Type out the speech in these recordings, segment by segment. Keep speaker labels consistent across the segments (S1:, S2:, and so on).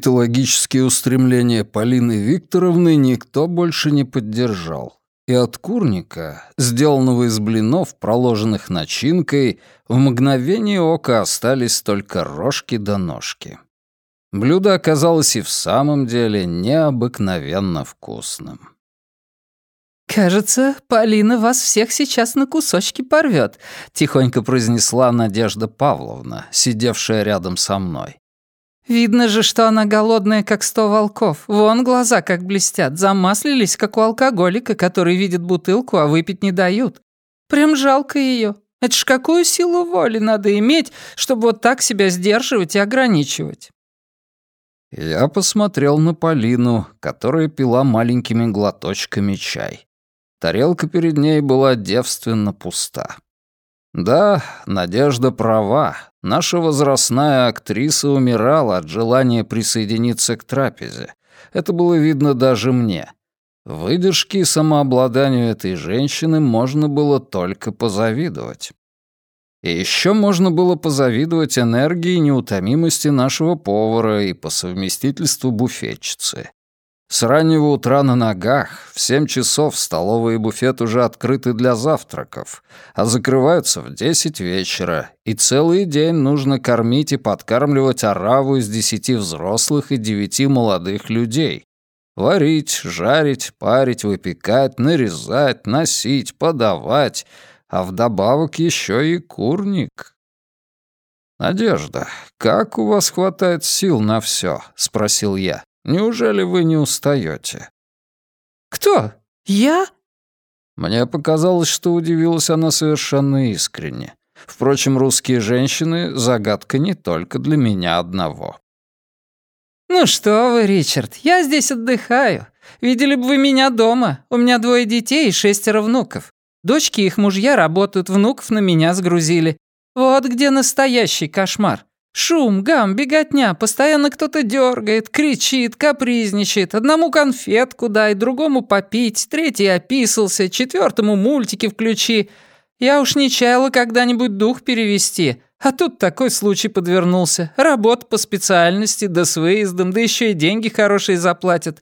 S1: Диетологические устремления Полины Викторовны никто больше не поддержал. И от курника, сделанного из блинов, проложенных начинкой, в мгновение ока остались только рожки до да ножки. Блюдо оказалось и в самом деле необыкновенно вкусным.
S2: «Кажется, Полина вас всех сейчас на кусочки порвет», — тихонько произнесла Надежда Павловна, сидевшая рядом со мной. Видно же, что она голодная, как сто волков. Вон глаза как блестят, замаслились, как у алкоголика, который видит бутылку, а выпить не дают. Прям жалко ее. Это ж какую силу воли надо иметь, чтобы вот так себя сдерживать и ограничивать.
S1: Я посмотрел на Полину, которая пила маленькими глоточками чай. Тарелка перед ней была девственно пуста. Да, Надежда права. Наша возрастная актриса умирала от желания присоединиться к трапезе. Это было видно даже мне. Выдержки и самообладанию этой женщины можно было только позавидовать. И еще можно было позавидовать энергии и неутомимости нашего повара и по совместительству буфетчицы. С раннего утра на ногах, в семь часов столовые и буфет уже открыты для завтраков, а закрываются в десять вечера, и целый день нужно кормить и подкармливать ораву из десяти взрослых и девяти молодых людей. Варить, жарить, парить, выпекать, нарезать, носить, подавать, а вдобавок еще и курник. «Надежда, как у вас хватает сил на все? спросил я. Неужели вы не устаете?
S2: «Кто? Я?»
S1: Мне показалось, что удивилась она совершенно искренне. Впрочем, русские женщины — загадка не только для меня одного.
S2: «Ну что вы, Ричард, я здесь отдыхаю. Видели бы вы меня дома. У меня двое детей и шестеро внуков. Дочки и их мужья работают, внуков на меня сгрузили. Вот где настоящий кошмар. Шум, гам, беготня, постоянно кто-то дергает, кричит, капризничает. Одному конфетку дай, другому попить, третий описался, четвертому мультики включи. Я уж не чаяла когда-нибудь дух перевести. А тут такой случай подвернулся. Работа по специальности, да с выездом, да еще и деньги хорошие заплатят.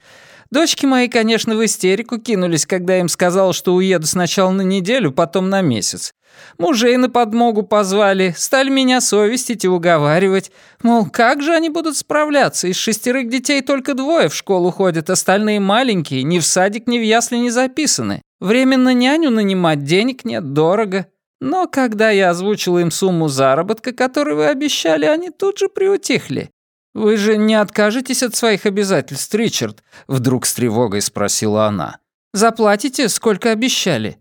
S2: Дочки мои, конечно, в истерику кинулись, когда я им сказал, что уеду сначала на неделю, потом на месяц. Мужей на подмогу позвали, стали меня совестить и уговаривать. Мол, как же они будут справляться? Из шестерых детей только двое в школу ходят, остальные маленькие, ни в садик, ни в ясли не записаны. Временно няню нанимать денег нет, дорого. Но когда я озвучил им сумму заработка, которую вы обещали, они тут же приутихли. «Вы же не откажетесь от своих обязательств, Ричард?» Вдруг с тревогой спросила она. «Заплатите, сколько обещали?»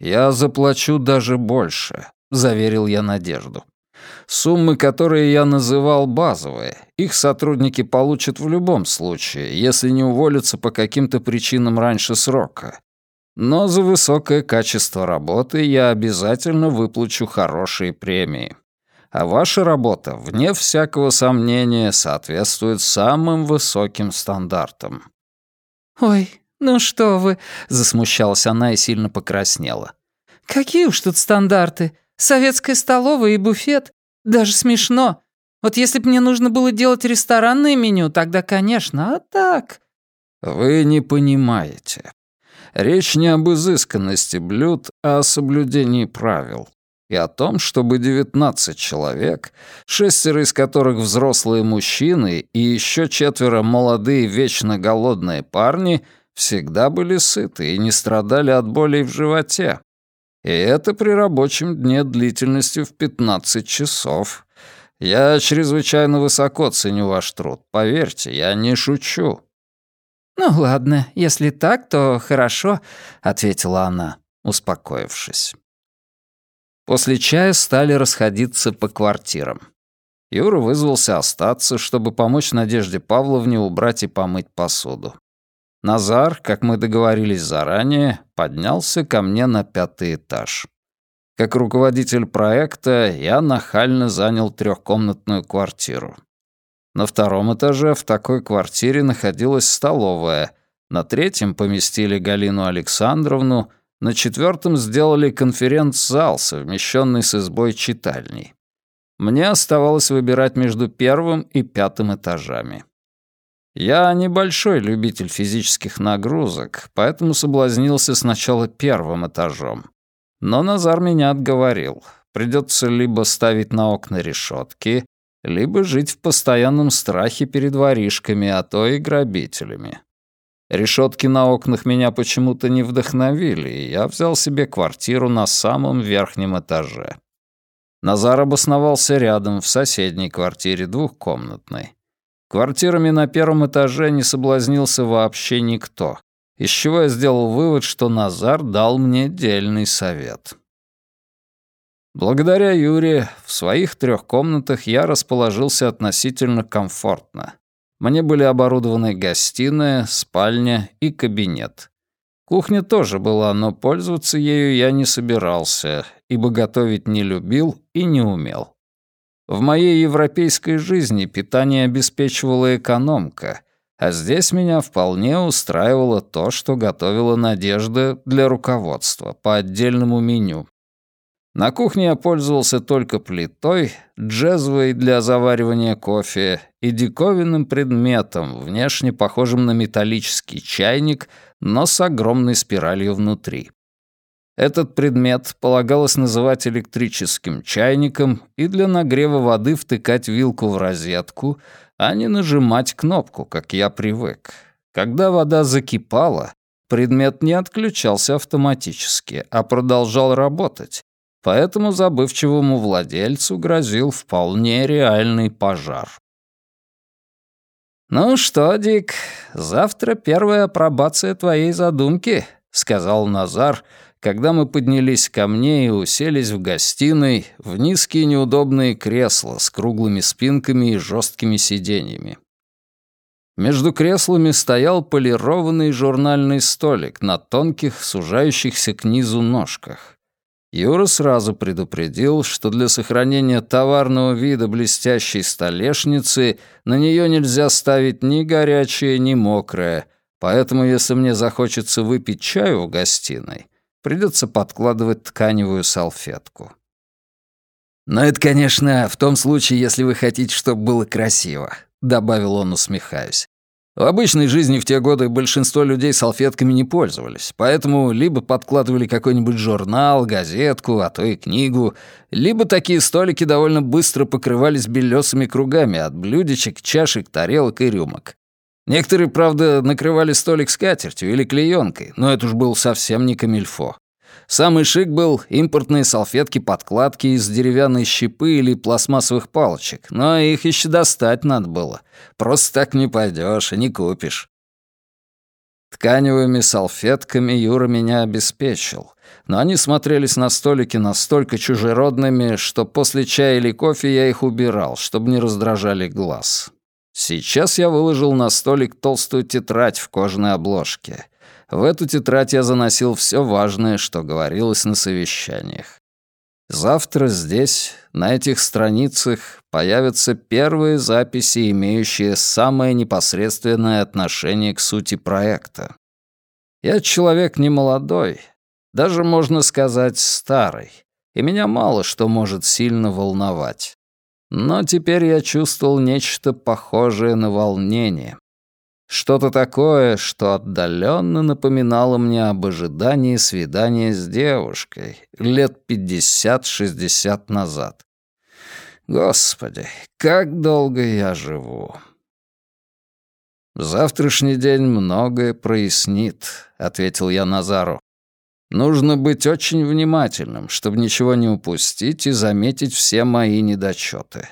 S1: «Я заплачу даже больше», — заверил я Надежду. «Суммы, которые я называл базовые, их сотрудники получат в любом случае, если не уволятся по каким-то причинам раньше срока. Но за высокое качество работы я обязательно выплачу хорошие премии. А ваша работа, вне всякого сомнения, соответствует самым высоким стандартам».
S2: «Ой, «Ну что вы», — засмущалась она и сильно покраснела. «Какие уж тут стандарты? Советская столовая и буфет? Даже смешно. Вот если бы мне нужно было делать ресторанное меню, тогда, конечно, а так...»
S1: «Вы не понимаете. Речь не об изысканности блюд, а о соблюдении правил. И о том, чтобы 19 человек, шестеро из которых взрослые мужчины и еще четверо молодые вечно голодные парни — всегда были сыты и не страдали от болей в животе. И это при рабочем дне длительностью в 15 часов. Я чрезвычайно высоко ценю ваш труд. Поверьте, я не шучу».
S2: «Ну ладно, если так, то хорошо», — ответила она, успокоившись. После чая стали расходиться по квартирам. Юра вызвался остаться, чтобы помочь Надежде Павловне убрать и помыть посуду. Назар, как мы договорились заранее, поднялся ко мне на пятый этаж. Как руководитель проекта я нахально занял трехкомнатную квартиру. На втором этаже в такой квартире находилась столовая, на третьем поместили Галину Александровну, на четвертом сделали конференц-зал, совмещенный с избой читальней.
S1: Мне оставалось выбирать между первым и пятым этажами. Я небольшой любитель физических нагрузок, поэтому соблазнился сначала первым этажом. Но Назар меня отговорил. Придется либо ставить на окна решетки, либо жить в постоянном страхе перед воришками, а то и грабителями. Решетки на окнах меня почему-то не вдохновили, и я взял себе квартиру на самом верхнем этаже. Назар обосновался рядом, в соседней квартире, двухкомнатной. Квартирами на первом этаже не соблазнился вообще никто, из чего я сделал вывод, что Назар дал мне дельный совет. Благодаря Юре в своих трех комнатах я расположился относительно комфортно. Мне были оборудованы гостиная, спальня и кабинет. Кухня тоже была, но пользоваться ею я не собирался, ибо готовить не любил и не умел. В моей европейской жизни питание обеспечивала экономка, а здесь меня вполне устраивало то, что готовила Надежда для руководства по отдельному меню. На кухне я пользовался только плитой, джезвой для заваривания кофе и диковинным предметом, внешне похожим на металлический чайник, но с огромной спиралью внутри. Этот предмет полагалось называть электрическим чайником и для нагрева воды втыкать вилку в розетку, а не нажимать кнопку, как я привык. Когда вода закипала, предмет не отключался автоматически, а продолжал работать, поэтому забывчивому владельцу грозил вполне реальный пожар. «Ну что, Дик, завтра первая апробация твоей задумки», — сказал Назар, когда мы поднялись ко мне и уселись в гостиной в низкие неудобные кресла с круглыми спинками и жесткими сиденьями. Между креслами стоял полированный журнальный столик на тонких, сужающихся к низу ножках. Юра сразу предупредил, что для сохранения товарного вида блестящей столешницы на нее нельзя ставить ни горячее, ни мокрое, поэтому если мне захочется выпить чаю в гостиной, придется подкладывать тканевую салфетку. «Но это, конечно, в том случае, если вы хотите, чтобы было красиво», — добавил он, усмехаясь. В обычной жизни в те годы большинство людей салфетками не пользовались, поэтому либо подкладывали какой-нибудь журнал, газетку, а то и книгу, либо такие столики довольно быстро покрывались белесыми кругами от блюдечек, чашек, тарелок и рюмок. Некоторые, правда, накрывали столик скатертью или клеенкой, но это уж был совсем не камильфо. Самый шик был импортные салфетки-подкладки из деревянной щепы или пластмассовых палочек, но их еще достать надо было. Просто так не пойдешь и не купишь. Тканевыми салфетками Юра меня обеспечил, но они смотрелись на столике настолько чужеродными, что после чая или кофе я их убирал, чтобы не раздражали глаз. Сейчас я выложил на столик толстую тетрадь в кожаной обложке. В эту тетрадь я заносил все важное, что говорилось на совещаниях. Завтра здесь, на этих страницах, появятся первые записи, имеющие самое непосредственное отношение к сути проекта. Я человек не молодой, даже, можно сказать, старый, и меня мало что может сильно волновать. Но теперь я чувствовал нечто похожее на волнение. Что-то такое, что отдаленно напоминало мне об ожидании свидания с девушкой лет пятьдесят-шестьдесят назад. Господи, как долго я живу. «Завтрашний день многое прояснит», — ответил я Назару. «Нужно быть очень внимательным, чтобы ничего не упустить и заметить все мои недочеты.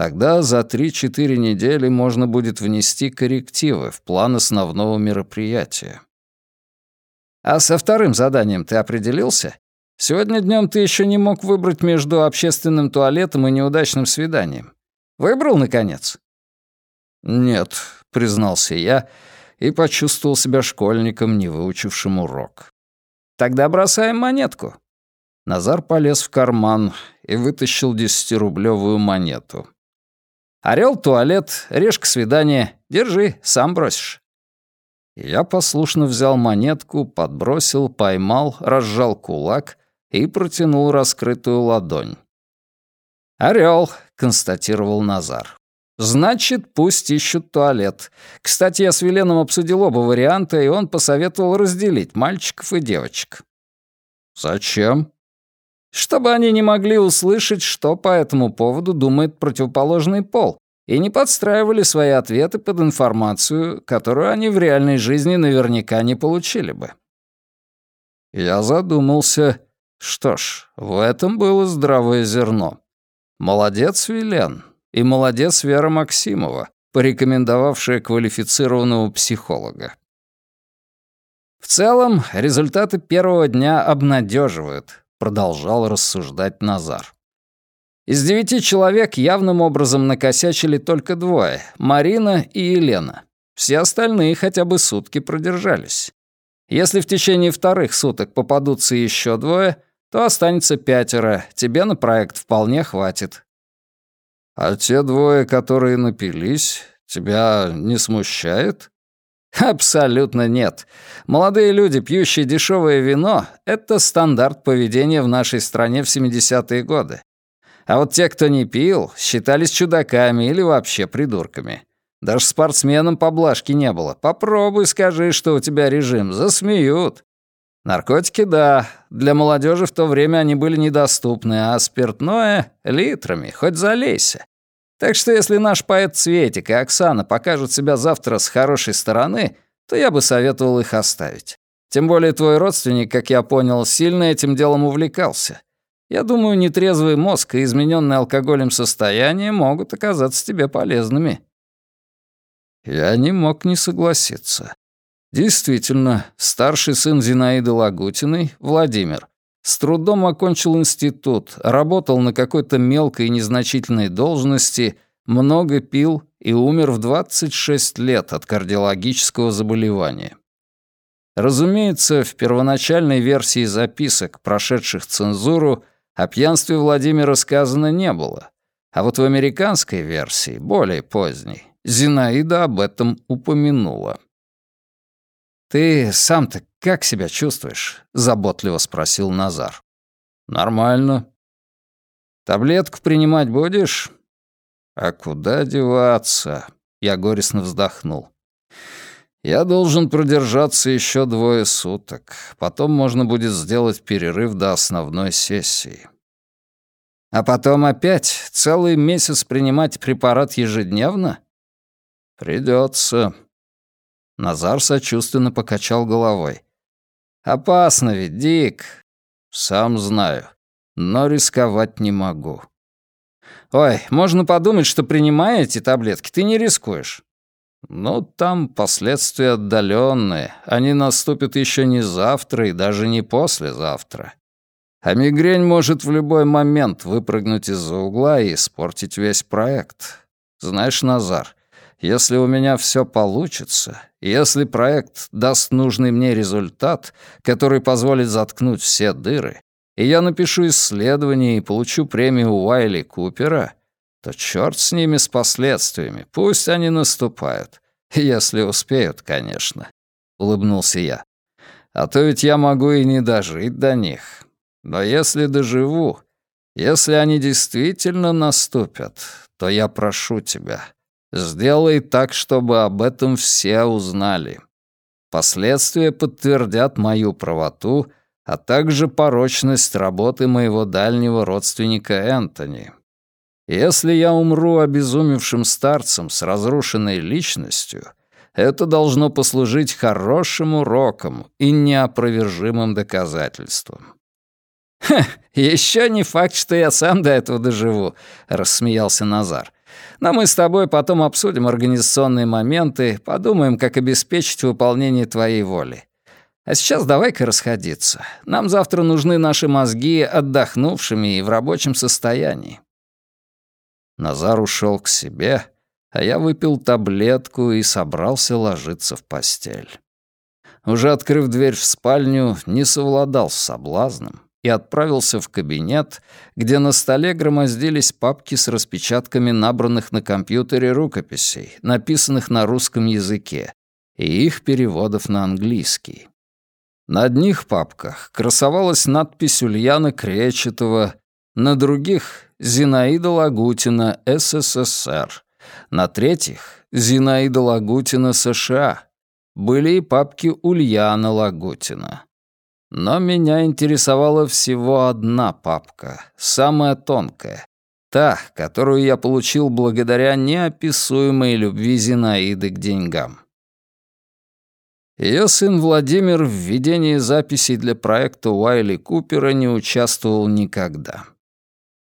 S1: Тогда за 3-4 недели можно будет внести коррективы в план основного мероприятия. А со вторым заданием ты определился? Сегодня днем ты еще не мог выбрать между общественным туалетом и неудачным свиданием. Выбрал, наконец? Нет, признался я и почувствовал себя школьником, не выучившим урок. Тогда бросаем монетку. Назар полез в карман и вытащил десятирублевую монету. Орел, туалет, решка, свидание. Держи, сам бросишь». Я послушно взял монетку, подбросил, поймал, разжал кулак и протянул раскрытую ладонь. «Орел», — констатировал Назар. «Значит, пусть ищут туалет. Кстати, я с Веленом обсудил оба варианта, и он посоветовал разделить мальчиков и девочек». «Зачем?» «Чтобы они не могли услышать, что по этому поводу думает противоположный пол, и не подстраивали свои ответы под информацию, которую они в реальной жизни наверняка не получили бы». Я задумался. Что ж, в этом было здравое зерно. Молодец, Вилен, и молодец Вера Максимова, порекомендовавшая квалифицированного психолога. В целом, результаты первого дня обнадеживают, продолжал рассуждать Назар. Из девяти человек явным образом накосячили только двое — Марина и Елена. Все остальные хотя бы сутки продержались. Если в течение вторых суток попадутся еще двое, то останется пятеро, тебе на проект вполне хватит. А те двое, которые напились, тебя не смущает? Абсолютно нет. Молодые люди, пьющие дешевое вино, это стандарт поведения в нашей стране в 70-е годы. А вот те, кто не пил, считались чудаками или вообще придурками. Даже спортсменам поблажки не было. Попробуй скажи, что у тебя режим. Засмеют. Наркотики, да. Для молодежи в то время они были недоступны, а спиртное — литрами, хоть залейся. Так что если наш поэт Цветик и Оксана покажут себя завтра с хорошей стороны, то я бы советовал их оставить. Тем более твой родственник, как я понял, сильно этим делом увлекался. Я думаю, нетрезвый мозг и измененное алкоголем состояние могут оказаться тебе полезными. Я не мог не согласиться. Действительно, старший сын Зинаиды Лагутиной, Владимир, с трудом окончил институт, работал на какой-то мелкой и незначительной должности, много пил и умер в 26 лет от кардиологического заболевания. Разумеется, в первоначальной версии записок, прошедших цензуру, о пьянстве Владимира сказано не было, а вот в американской версии, более поздней, Зинаида об этом упомянула. «Ты сам-то как себя чувствуешь?» — заботливо спросил Назар. «Нормально». «Таблетку принимать будешь?» «А куда деваться?» — я горестно вздохнул. «Я должен продержаться еще двое суток. Потом можно будет сделать перерыв до основной сессии». «А потом опять целый месяц принимать препарат ежедневно?» «Придется», Назар сочувственно покачал головой. «Опасно ведь, Дик». «Сам знаю, но рисковать не могу». «Ой, можно подумать, что принимая эти таблетки, ты не рискуешь». «Ну, там последствия отдаленные. Они наступят еще не завтра и даже не послезавтра. А мигрень может в любой момент выпрыгнуть из-за угла и испортить весь проект. Знаешь, Назар, если у меня все получится, если проект даст нужный мне результат, который позволит заткнуть все дыры, и я напишу исследование и получу премию Уайли Купера, то черт с ними с последствиями, пусть они наступают. Если успеют, конечно», — улыбнулся я. «А то ведь я могу и не дожить до них. Но если доживу, если они действительно наступят, то я прошу тебя, Сделай так, чтобы об этом все узнали. Последствия подтвердят мою правоту, а также порочность работы моего дальнего родственника Энтони. Если я умру обезумевшим старцем с разрушенной личностью, это должно послужить хорошим уроком и неопровержимым доказательством. «Ха, еще не факт, что я сам до этого доживу», — рассмеялся Назар. Но мы с тобой потом обсудим организационные моменты, подумаем, как обеспечить выполнение твоей воли. А сейчас давай-ка расходиться. Нам завтра нужны наши мозги отдохнувшими и в рабочем состоянии». Назар ушел к себе, а я выпил таблетку и собрался ложиться в постель. Уже открыв дверь в спальню, не совладал с соблазном и отправился в кабинет, где на столе громоздились папки с распечатками набранных на компьютере рукописей, написанных на русском языке, и их переводов на английский. На одних папках красовалась надпись Ульяна Кречетова, на других Зинаида Лагутина, СССР. На третьих — Зинаида Лагутина, США. Были и папки Ульяна Лагутина. Но меня интересовала всего одна папка, самая тонкая. Та, которую я получил благодаря неописуемой любви Зинаиды к деньгам. Ее сын Владимир в ведении записей для проекта Уайли Купера не участвовал никогда.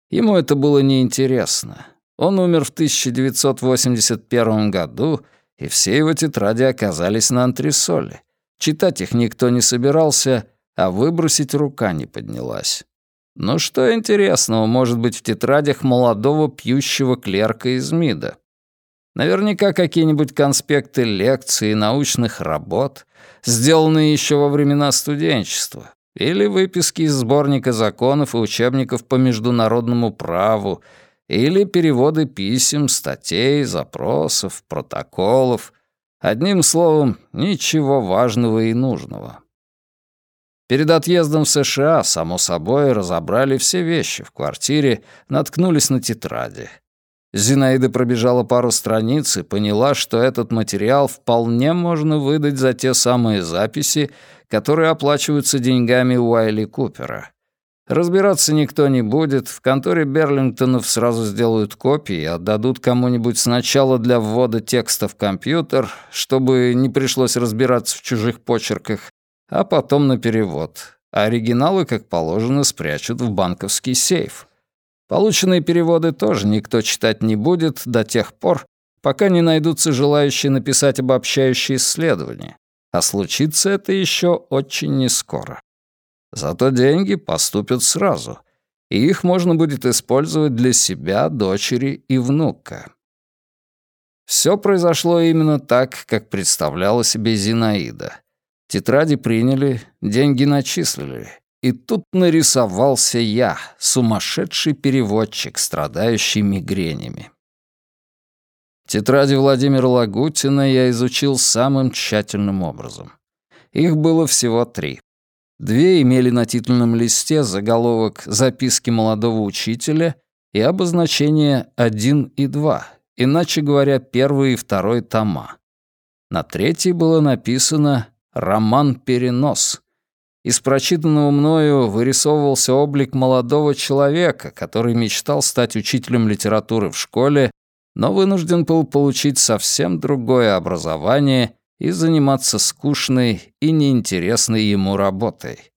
S1: Ему это было неинтересно. Он умер в 1981 году, и все его тетради оказались на антресоле. Читать их никто не собирался, а выбросить рука не поднялась. Но что интересного может быть в тетрадях молодого пьющего клерка из МИДа? Наверняка какие-нибудь конспекты лекций и научных работ, сделанные еще во времена студенчества, или выписки из сборника законов и учебников по международному праву, или переводы писем, статей, запросов, протоколов. Одним словом, ничего важного и нужного. Перед отъездом в США, само собой, разобрали все вещи в квартире, наткнулись на тетради. Зинаида пробежала пару страниц и поняла, что этот материал вполне можно выдать за те самые записи, которые оплачиваются деньгами Уайли Купера. Разбираться никто не будет, в конторе Берлингтонов сразу сделают копии и отдадут кому-нибудь сначала для ввода текста в компьютер, чтобы не пришлось разбираться в чужих почерках, а потом на перевод. А оригиналы, как положено, спрячут в банковский сейф. Полученные переводы тоже никто читать не будет до тех пор, пока не найдутся желающие написать обобщающие исследования. А случится это еще очень нескоро. Зато деньги поступят сразу, и их можно будет использовать для себя, дочери и внука. Все произошло именно так, как представляла себе Зинаида. Тетради приняли, деньги начислили. И тут нарисовался я, сумасшедший переводчик, страдающий мигренями. Тетради Владимира Лагутина я изучил самым тщательным образом. Их было всего три. Две имели на титульном листе заголовок «Записки молодого учителя» и обозначение «1» и «2», иначе говоря, первый и второй тома. На третьей было написано Роман «Перенос». Из прочитанного мною вырисовывался облик молодого человека, который мечтал стать учителем литературы в школе, но вынужден был получить совсем другое образование и заниматься скучной и неинтересной ему работой.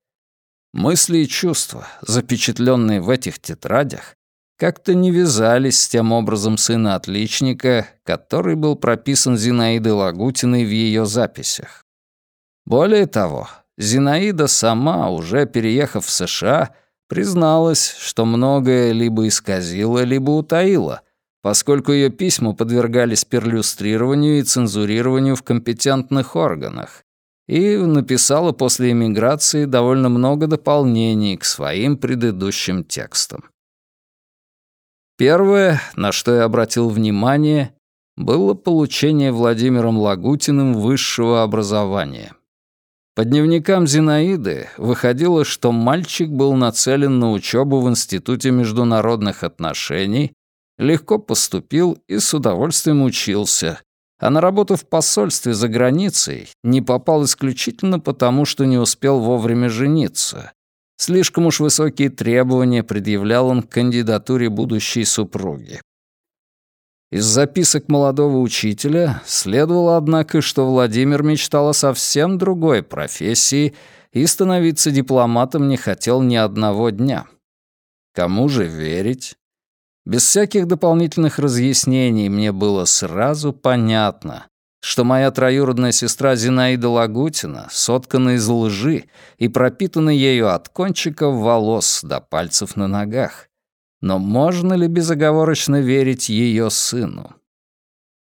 S1: Мысли и чувства, запечатленные в этих тетрадях, как-то не вязались с тем образом сына отличника, который был прописан Зинаидой Лагутиной в ее записях. Более того, Зинаида сама, уже переехав в США, призналась, что многое либо исказила, либо утаила, поскольку ее письма подвергались перлюстрированию и цензурированию в компетентных органах, и написала после эмиграции довольно много дополнений к своим предыдущим текстам. Первое, на что я обратил внимание, было получение Владимиром Лагутиным высшего образования — по дневникам Зинаиды выходило, что мальчик был нацелен на учебу в Институте международных отношений, легко поступил и с удовольствием учился, а на работу в посольстве за границей не попал исключительно потому, что не успел вовремя жениться. Слишком уж высокие требования предъявлял он к кандидатуре будущей супруги. Из записок молодого учителя следовало, однако, что Владимир мечтал о совсем другой профессии и становиться дипломатом не хотел ни одного дня. Кому же верить? Без всяких дополнительных разъяснений мне было сразу понятно, что моя троюродная сестра Зинаида Лагутина соткана из лжи и пропитана ею от кончиков волос до пальцев на ногах. Но можно ли безоговорочно верить ее сыну?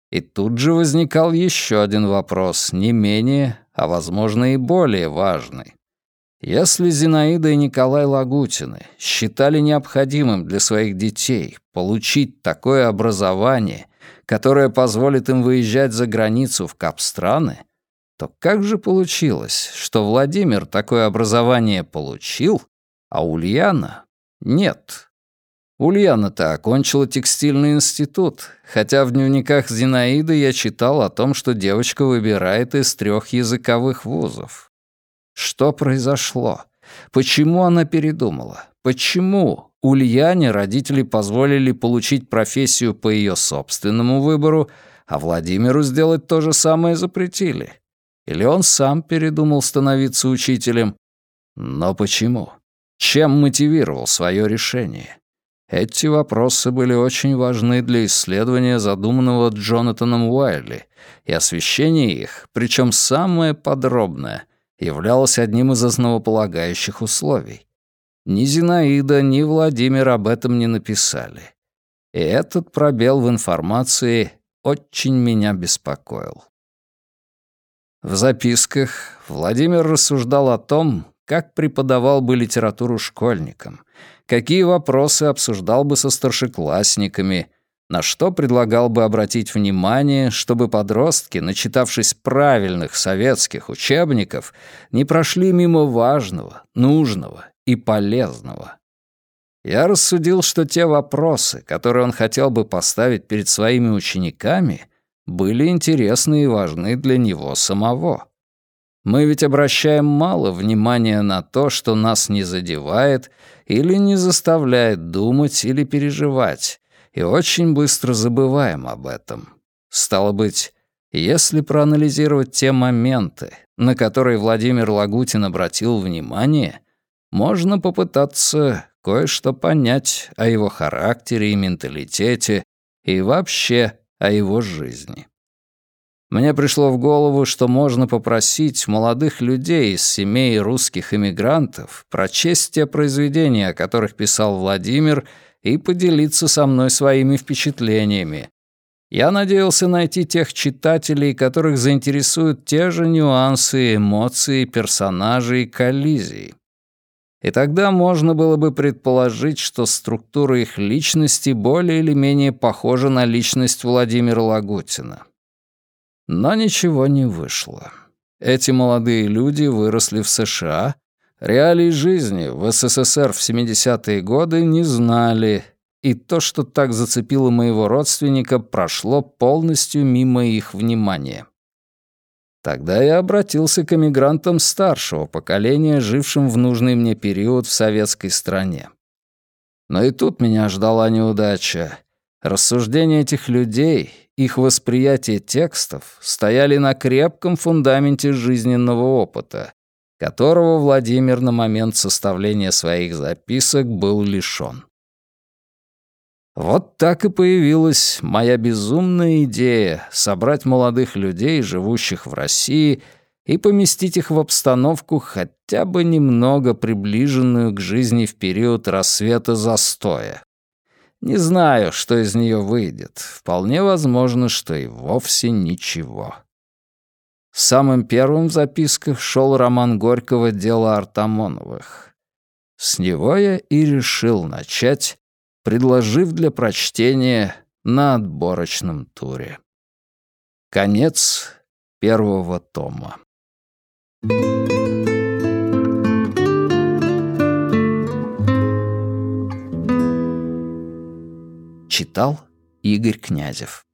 S1: И тут же возникал еще один вопрос, не менее, а, возможно, и более важный. Если Зинаида и Николай Лагутины считали необходимым для своих детей получить такое образование, которое позволит им выезжать за границу в капстраны, то как же получилось, что Владимир такое образование получил, а Ульяна — нет? Ульяна-то окончила текстильный институт, хотя в дневниках Зинаиды я читал о том, что девочка выбирает из трех языковых вузов. Что произошло? Почему она передумала? Почему Ульяне родители позволили получить профессию по ее собственному выбору, а Владимиру сделать то же самое запретили? Или он сам передумал становиться учителем? Но почему? Чем мотивировал свое решение? Эти вопросы были очень важны для исследования задуманного Джонатаном Уайли, и освещение их, причем самое подробное, являлось одним из основополагающих условий. Ни Зинаида, ни Владимир об этом не написали. И этот пробел в информации очень меня беспокоил. В записках Владимир рассуждал о том, как преподавал бы литературу школьникам, какие вопросы обсуждал бы со старшеклассниками, на что предлагал бы обратить внимание, чтобы подростки, начитавшись правильных советских учебников, не прошли мимо важного, нужного и полезного. Я рассудил, что те вопросы, которые он хотел бы поставить перед своими учениками, были интересны и важны для него самого. Мы ведь обращаем мало внимания на то, что нас не задевает или не заставляет думать или переживать, и очень быстро забываем об этом. Стало быть, если проанализировать те моменты, на которые Владимир Лагутин обратил внимание, можно попытаться кое-что понять о его характере и менталитете и вообще о его жизни. Мне пришло в голову, что можно попросить молодых людей из семей русских эмигрантов прочесть те произведения, о которых писал Владимир, и поделиться со мной своими впечатлениями. Я надеялся найти тех читателей, которых заинтересуют те же нюансы, эмоции, персонажи и коллизии. И тогда можно было бы предположить, что структура их личности более или менее похожа на личность Владимира Лагутина. Но ничего не вышло. Эти молодые люди выросли в США, реалий жизни в СССР в 70-е годы не знали, и то, что так зацепило моего родственника, прошло полностью мимо их внимания. Тогда я обратился к эмигрантам старшего поколения, жившим в нужный мне период в советской стране. Но и тут меня ждала неудача. Рассуждения этих людей, их восприятие текстов стояли на крепком фундаменте жизненного опыта, которого Владимир на момент составления своих записок был лишён. Вот так и появилась моя безумная идея собрать молодых людей, живущих в России, и поместить их в обстановку хотя бы немного приближенную к жизни в период рассвета застоя. Не знаю, что из нее выйдет. Вполне возможно, что и вовсе ничего. Самым первым в записках шел роман Горького «Дело Артамоновых». С него я и решил начать, предложив для прочтения на отборочном туре. Конец первого тома. Читал Игорь Князев